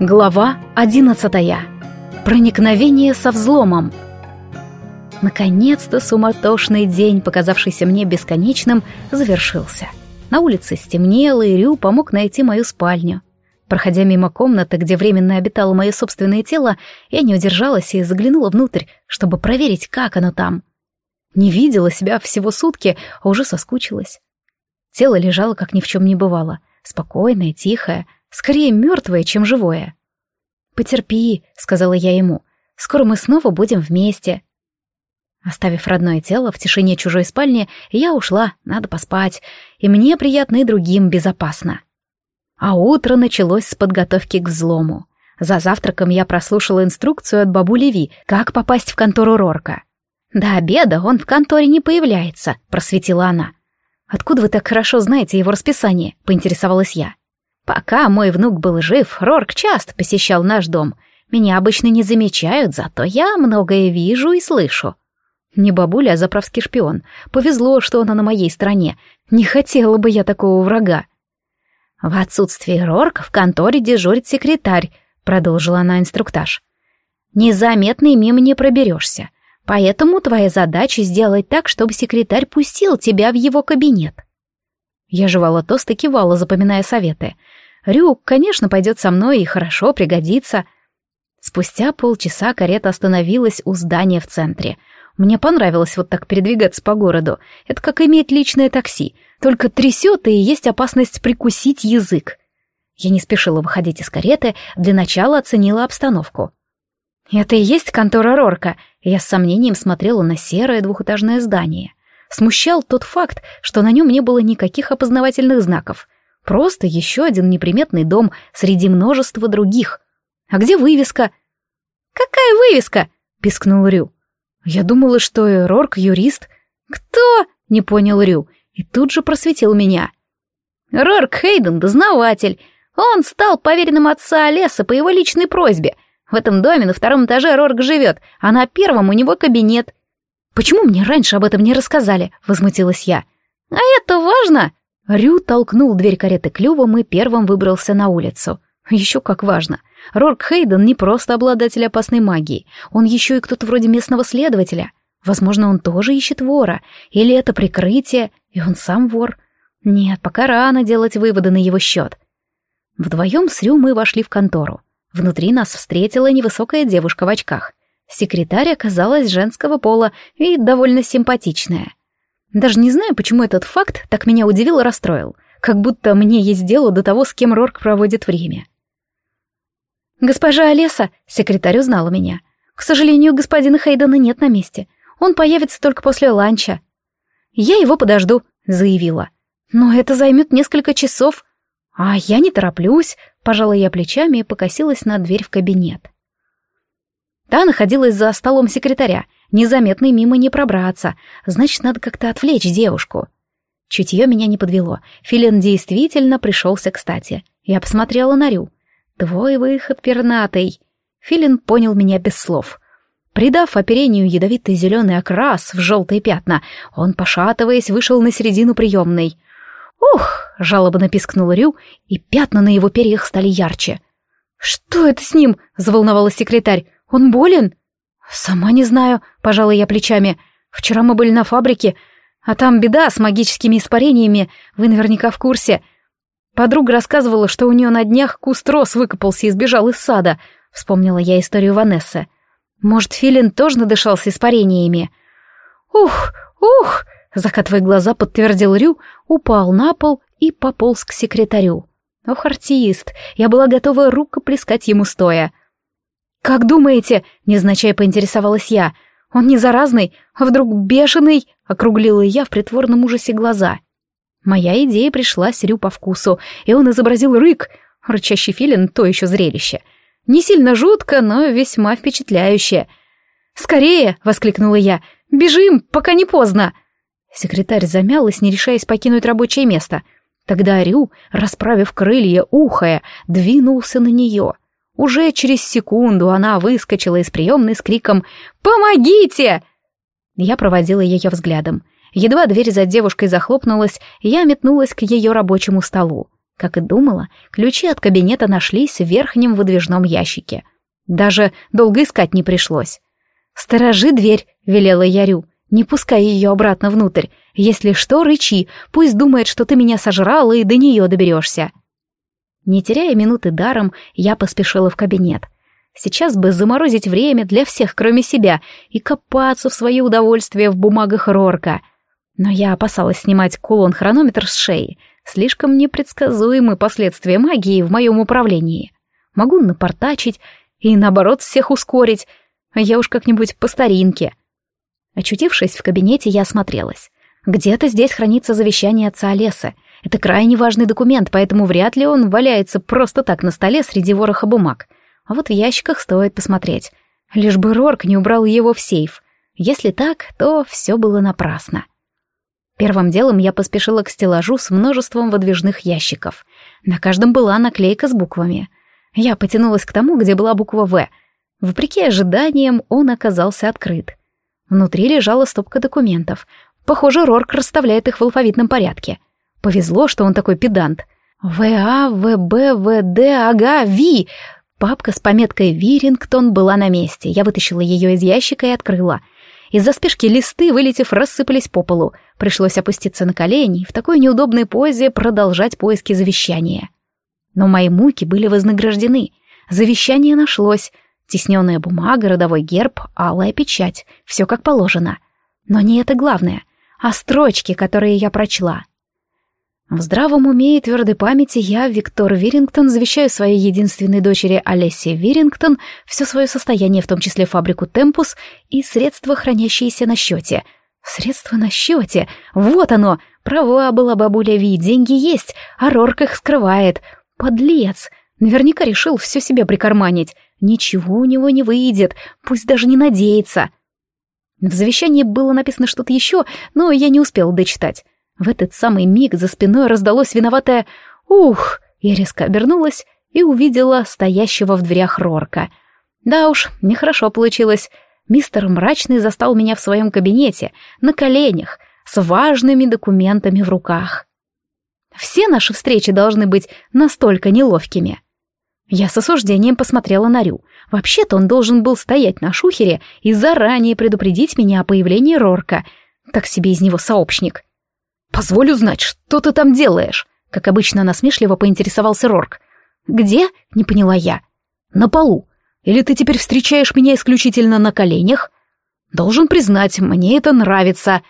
Глава одиннадцатая. Проникновение со взломом. Наконец-то суматошный день, показавшийся мне бесконечным, завершился. На улице стемнело, и Рю помог найти мою спальню. Проходя мимо комнаты, где временно обитало мое собственное тело, я не удержалась и заглянула внутрь, чтобы проверить, как оно там. Не видела себя всего сутки, а уже соскучилась. Тело лежало, как ни в чем не бывало, спокойное, тихое, скорее мертвое, чем живое. «Потерпи», — сказала я ему, — «скоро мы снова будем вместе». Оставив родное тело в тишине чужой спальни, я ушла, надо поспать, и мне приятно и другим безопасно. А утро началось с подготовки к взлому. За завтраком я прослушала инструкцию от бабули Ви, как попасть в контору Рорка. «До обеда он в конторе не появляется», — просветила она. «Откуда вы так хорошо знаете его расписание?» — поинтересовалась я. Пока мой внук был жив, Рорк часто посещал наш дом. Меня обычно не замечают, зато я многое вижу и слышу. Не бабуля, а заправский шпион. Повезло, что она на моей стороне. Не хотела бы я такого врага. В отсутствие Рорка в конторе дежурит секретарь, продолжила она инструктаж. Незаметно и мимо не проберешься. Поэтому твоя задача сделать так, чтобы секретарь пустил тебя в его кабинет. Я жевала тост и кивала, запоминая советы. Рюк, конечно, пойдет со мной и хорошо пригодится. Спустя полчаса карета остановилась у здания в центре. Мне понравилось вот так передвигаться по городу. Это как иметь личное такси. Только трясет, и есть опасность прикусить язык. Я не спешила выходить из кареты, для начала оценила обстановку. Это и есть контора Рорка. Я с сомнением смотрела на серое двухэтажное здание. Смущал тот факт, что на нем не было никаких опознавательных знаков. Просто еще один неприметный дом среди множества других. А где вывеска? «Какая вывеска?» — пискнул Рю. «Я думала, что Рорк юрист». «Кто?» — не понял Рю, и тут же просветил меня. «Рорк Хейден — дознаватель. Он стал поверенным отца Олеса по его личной просьбе. В этом доме на втором этаже Рорк живет, а на первом у него кабинет. «Почему мне раньше об этом не рассказали?» — возмутилась я. «А это важно!» Рю толкнул дверь кареты клювом и первым выбрался на улицу. Еще как важно. Рорк Хейден не просто обладатель опасной магии, он еще и кто-то вроде местного следователя. Возможно, он тоже ищет вора, или это прикрытие, и он сам вор. Нет, пока рано делать выводы на его счет. Вдвоем с Рю мы вошли в контору. Внутри нас встретила невысокая девушка в очках. Секретарь оказалась женского пола и довольно симпатичная. Даже не знаю, почему этот факт так меня удивил и расстроил. Как будто мне есть дело до того, с кем Рорк проводит время. «Госпожа Олеса», — секретарь узнала меня. «К сожалению, господина Хейдена нет на месте. Он появится только после ланча». «Я его подожду», — заявила. «Но это займет несколько часов». «А я не тороплюсь», — пожала я плечами и покосилась на дверь в кабинет. Та находилась за столом секретаря, Незаметно мимо не пробраться, значит, надо как-то отвлечь девушку. Чутье меня не подвело. Филин действительно пришелся кстати. Я посмотрела на Рю. «Твой выход, пернатый!» Филин понял меня без слов. Придав оперению ядовитый зеленый окрас в желтые пятна, он, пошатываясь, вышел на середину приемной. «Ух!» — жалобно пискнул Рю, и пятна на его перьях стали ярче. «Что это с ним?» — заволновалась секретарь. «Он болен?» «Сама не знаю», — пожала я плечами. «Вчера мы были на фабрике, а там беда с магическими испарениями, вы наверняка в курсе. Подруга рассказывала, что у нее на днях куст роз выкопался и сбежал из сада», — вспомнила я историю Ванессы. «Может, Филин тоже надышался испарениями?» «Ух, ух!» — закатывая глаза, подтвердил Рю, упал на пол и пополз к секретарю. Ох, артист, я была готова рукоплескать ему стоя. «Как думаете?» — незначай поинтересовалась я. «Он не заразный, а вдруг бешеный?» — округлила я в притворном ужасе глаза. Моя идея пришла Сирю по вкусу, и он изобразил рык. Рычащий филин — то еще зрелище. Не сильно жутко, но весьма впечатляюще. «Скорее!» — воскликнула я. «Бежим, пока не поздно!» Секретарь замялась, не решаясь покинуть рабочее место. Тогда Рю, расправив крылья, ухая, двинулся на нее — уже через секунду она выскочила из приемной с криком «Помогите!». Я проводила ее взглядом. Едва дверь за девушкой захлопнулась, я метнулась к ее рабочему столу. Как и думала, ключи от кабинета нашлись в верхнем выдвижном ящике. Даже долго искать не пришлось. «Сторожи дверь», — велела Ярю. «Не пускай ее обратно внутрь. Если что, рычи. Пусть думает, что ты меня сожрала и до нее доберешься». Не теряя минуты даром, я поспешила в кабинет. Сейчас бы заморозить время для всех, кроме себя, и копаться в свое удовольствие в бумагах Рорка. Но я опасалась снимать кулон-хронометр с шеи. Слишком непредсказуемы последствия магии в моем управлении. Могу напортачить и, наоборот, всех ускорить, а я уж как-нибудь по старинке. Очутившись в кабинете, я осмотрелась. Где-то здесь хранится завещание отца Олеса. Это крайне важный документ, поэтому вряд ли он валяется просто так на столе среди вороха бумаг. А вот в ящиках стоит посмотреть. Лишь бы Рорк не убрал его в сейф. Если так, то все было напрасно. Первым делом я поспешила к стеллажу с множеством выдвижных ящиков. На каждом была наклейка с буквами. Я потянулась к тому, где была буква «В». Вопреки ожиданиям, он оказался открыт. Внутри лежала стопка документов. Похоже, Рорк расставляет их в алфавитном порядке. Повезло, что он такой педант. «В-А, В-Б, В-Д, ага, Ви!» Папка с пометкой «Вирингтон» была на месте. Я вытащила ее из ящика и открыла — из-за спешки листы, вылетев, рассыпались по полу. Пришлось опуститься на колени и в такой неудобной позе продолжать поиски завещания. Но мои муки были вознаграждены. Завещание нашлось. Тесненная бумага, родовой герб, алая печать. Все как положено. Но не это главное, а строчки, которые я прочла. В здравом уме и твердой памяти я, Виктор Вирингтон, завещаю своей единственной дочери Олесе Вирингтон все свое состояние, в том числе фабрику «Темпус» и средства, хранящиеся на счете. Средства на счете? Вот оно! Права была бабуля Ви, деньги есть, а Рорк их скрывает. Подлец! Наверняка решил все себе прикарманить. Ничего у него не выйдет, пусть даже не надеется. В завещании было написано что-то еще, но я не успел дочитать. В этот самый миг за спиной раздалось виноватое «Ух!» Я резко обернулась и увидела стоящего в дверях Рорка. Да уж, нехорошо получилось. Мистер Мрачный застал меня в своем кабинете, на коленях, с важными документами в руках. Все наши встречи должны быть настолько неловкими. Я с осуждением посмотрела на Рю. Вообще-то он должен был стоять на шухере и заранее предупредить меня о появлении Рорка. Так себе из него сообщник. «Позволю знать, что ты там делаешь?» Как обычно насмешливо поинтересовался Рорк. «Где?» — не поняла я. «На полу. Или ты теперь встречаешь меня исключительно на коленях?» «Должен признать, мне это нравится».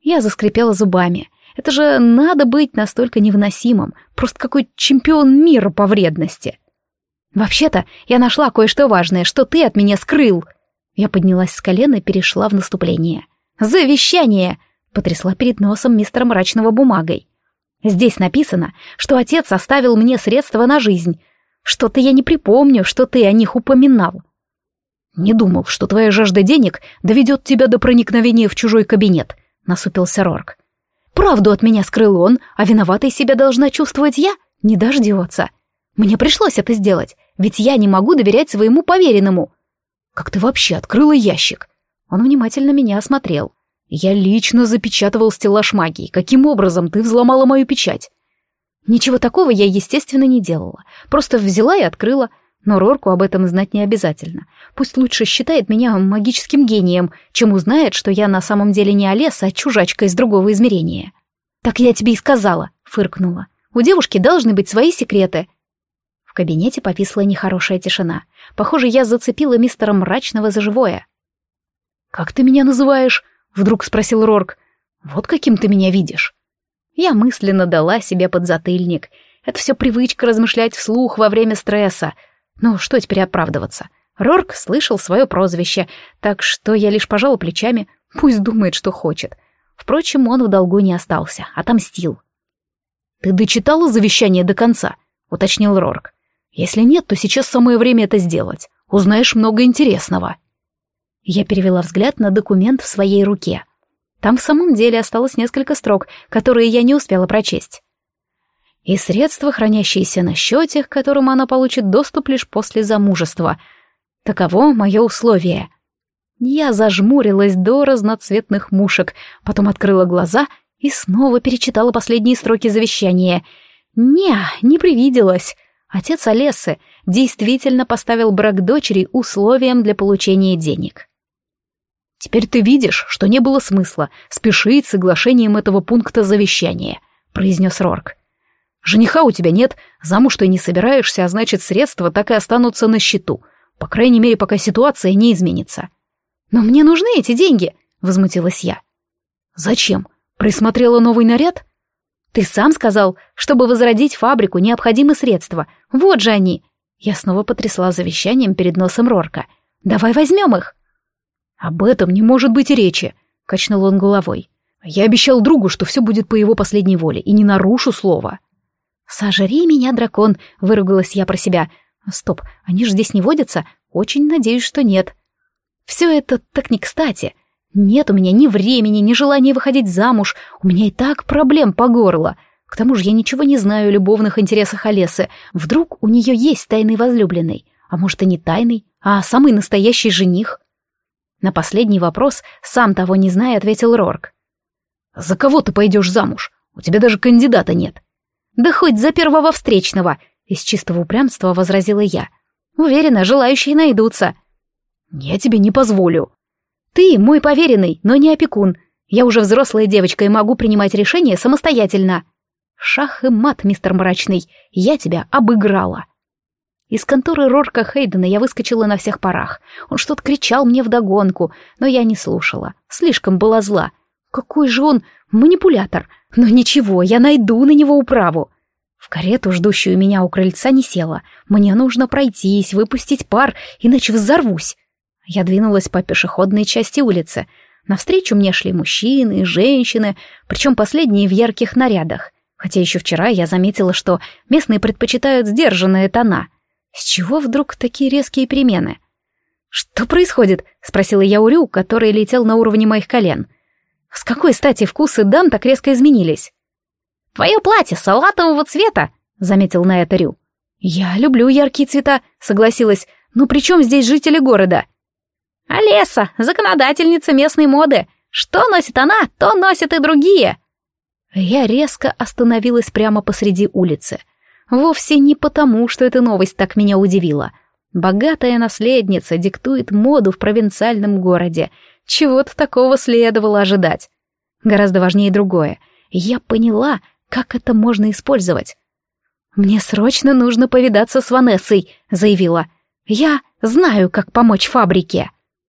Я заскрипела зубами. Это же надо быть настолько невыносимым. Просто какой чемпион мира по вредности. «Вообще-то, я нашла кое-что важное, что ты от меня скрыл». Я поднялась с колена и перешла в наступление. «Завещание!» Потрясла перед носом мистера мрачного бумагой. «Здесь написано, что отец оставил мне средства на жизнь. Что-то я не припомню, что ты о них упоминал». «Не думал, что твоя жажда денег доведет тебя до проникновения в чужой кабинет», — насупился Рорк. «Правду от меня скрыл он, а виноватой себя должна чувствовать я? Не дождется. Мне пришлось это сделать, ведь я не могу доверять своему поверенному». «Как ты вообще открыла ящик?» Он внимательно меня осмотрел. Я лично запечатывал стеллаж магии. Каким образом ты взломала мою печать? Ничего такого я, естественно, не делала. Просто взяла и открыла. Но Рорку об этом знать не обязательно. Пусть лучше считает меня магическим гением, чем узнает, что я на самом деле не Олеса, а чужачка из другого измерения. «Так я тебе и сказала», — фыркнула. «У девушки должны быть свои секреты». В кабинете повисла нехорошая тишина. Похоже, я зацепила мистера Мрачного за живое. «Как ты меня называешь?» Вдруг спросил Рорк. «Вот каким ты меня видишь?» Я мысленно дала себе подзатыльник. Это все привычка размышлять вслух во время стресса. Ну, что теперь оправдываться? Рорк слышал свое прозвище, так что я лишь пожала плечами. Пусть думает, что хочет. Впрочем, он в долгу не остался, отомстил. «Ты дочитала завещание до конца?» — уточнил Рорк. «Если нет, то сейчас самое время это сделать. Узнаешь много интересного». Я перевела взгляд на документ в своей руке. Там в самом деле осталось несколько строк, которые я не успела прочесть. И средства, хранящиеся на счете, к которым она получит доступ лишь после замужества. Таково мое условие. Я зажмурилась до разноцветных мушек, потом открыла глаза и снова перечитала последние строки завещания. Не, не привиделось. Отец Олесы действительно поставил брак дочери условием для получения денег. «Теперь ты видишь, что не было смысла спешить с соглашением этого пункта завещания», — произнес Рорк. «Жениха у тебя нет, замуж ты не собираешься, а значит, средства так и останутся на счету, по крайней мере, пока ситуация не изменится». «Но мне нужны эти деньги», — возмутилась я. «Зачем? Присмотрела новый наряд?» «Ты сам сказал, чтобы возродить фабрику, необходимы средства. Вот же они!» Я снова потрясла завещанием перед носом Рорка. «Давай возьмем их!» «Об этом не может быть речи», — качнул он головой. «Я обещал другу, что все будет по его последней воле, и не нарушу слова». «Сожри меня, дракон!» — выругалась я про себя. «Стоп, они же здесь не водятся? Очень надеюсь, что нет». «Все это так не кстати. Нет у меня ни времени, ни желания выходить замуж. У меня и так проблем по горло. К тому же я ничего не знаю о любовных интересах Олесы. Вдруг у нее есть тайный возлюбленный. А может, и не тайный, а самый настоящий жених? На последний вопрос, сам того не зная, ответил Рорк. «За кого ты пойдешь замуж? У тебя даже кандидата нет». «Да хоть за первого встречного», — из чистого упрямства возразила я. «Уверена, желающие найдутся». «Я тебе не позволю», ты мой поверенный, но не опекун. Я уже взрослая девочка и могу принимать решения самостоятельно. Шах и мат, мистер Мрачный, я тебя обыграла. Из конторы Рорка Хейдена я выскочила на всех парах. Он что-то кричал мне вдогонку, но я не слушала. Слишком была зла. Какой же он манипулятор. Но ничего, я найду на него управу. В карету, ждущую меня у крыльца, не села. Мне нужно пройтись, выпустить пар, иначе взорвусь. Я двинулась по пешеходной части улицы. Навстречу мне шли мужчины и женщины, причем последние в ярких нарядах. Хотя еще вчера я заметила, что местные предпочитают сдержанные тона. С чего вдруг такие резкие перемены? «Что происходит?» — спросила я у Рю, который летел на уровне моих колен. «С какой стати вкусы дам так резко изменились?» «Твое платье салатового цвета», — заметил на это Рю. «Я люблю яркие цвета», — согласилась. «Но при чем здесь жители города?» Олеса, законодательница местной моды. Что носит она, то носят и другие. Я резко остановилась прямо посреди улицы. Вовсе не потому, что эта новость так меня удивила. Богатая наследница диктует моду в провинциальном городе. Чего-то такого следовало ожидать. Гораздо важнее другое. Я поняла, как это можно использовать. «Мне срочно нужно повидаться с Ванессой», — заявила. «Я знаю, как помочь фабрике».